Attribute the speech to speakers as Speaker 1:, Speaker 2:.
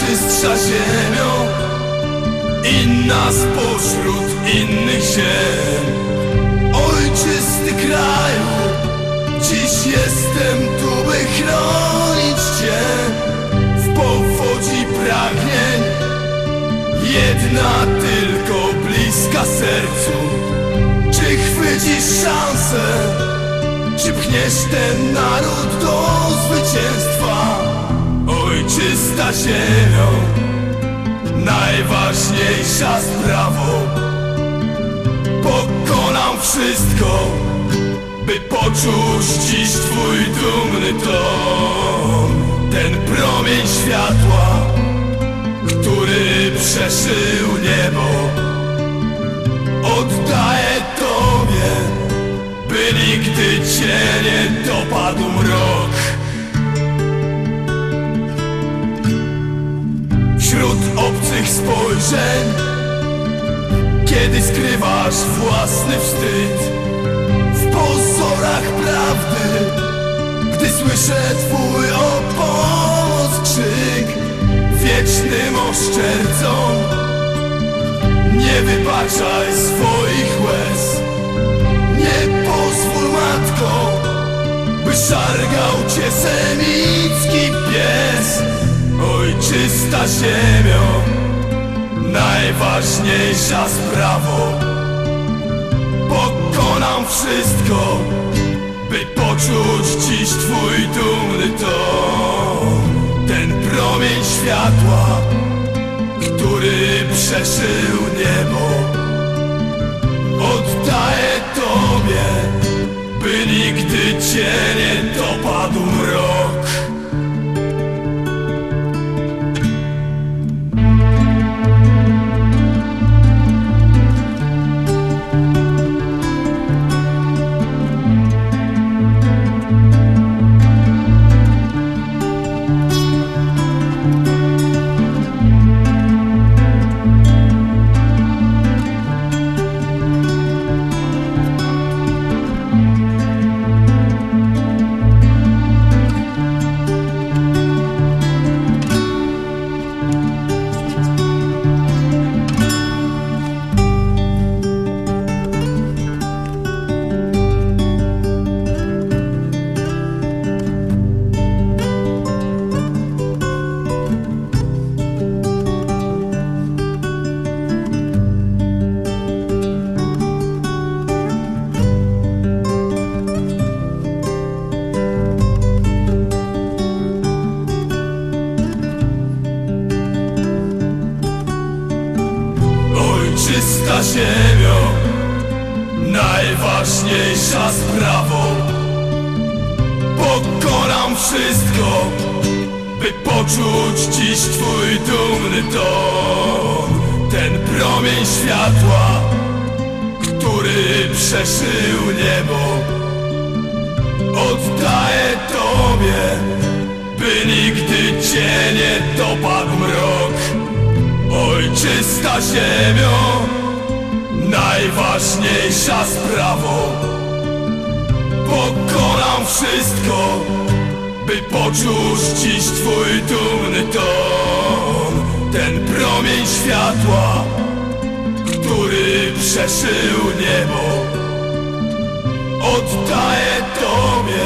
Speaker 1: nasza ziemią Inna spośród innych ziem Ojczysty kraju Dziś jestem tu, by chronić Cię W powodzi pragnień Jedna tylko bliska sercu Czy chwycisz szansę? Czy pchniesz ten naród do zwycięstwa? Ojczysta ziemią Najważniejsza sprawa. Pokonam wszystko By poczuć dziś twój dumny ton. Ten promień światła Który przeszył niebo Oddaję Tobie By nigdy Cię nie dopadł mrok obcych spojrzeń. Kiedy skrywasz własny wstyd W pozorach prawdy Gdy słyszę twój o pomoc krzyk Wiecznym oszczercom Nie wybaczaj swoich łez. Nie pozwól matko By szargał cię semicki pies Ojczysta ziemio Najważniejsza sprawa. Pokonam wszystko By poczuć dziś twój dumny ton. Ten promień światła Który przeszył niebo. Oddaję Tobie By nigdy Cię nie dopadł Ziemio Najważniejsza sprawą Pokonam wszystko By poczuć dziś twój dumny ton Ten promień światła Który przeszył niebo. Oddaję Tobie By nigdy Cię nie dopadł mrok. Ojczysta ziemio Najważniejsza sprawa Pokonam wszystko By poczuć dziś twój dumny ton. Ten promień światła Który przeszył niebo Oddaję Tobie